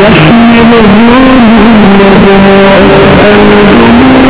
يحمل الظلم أنتم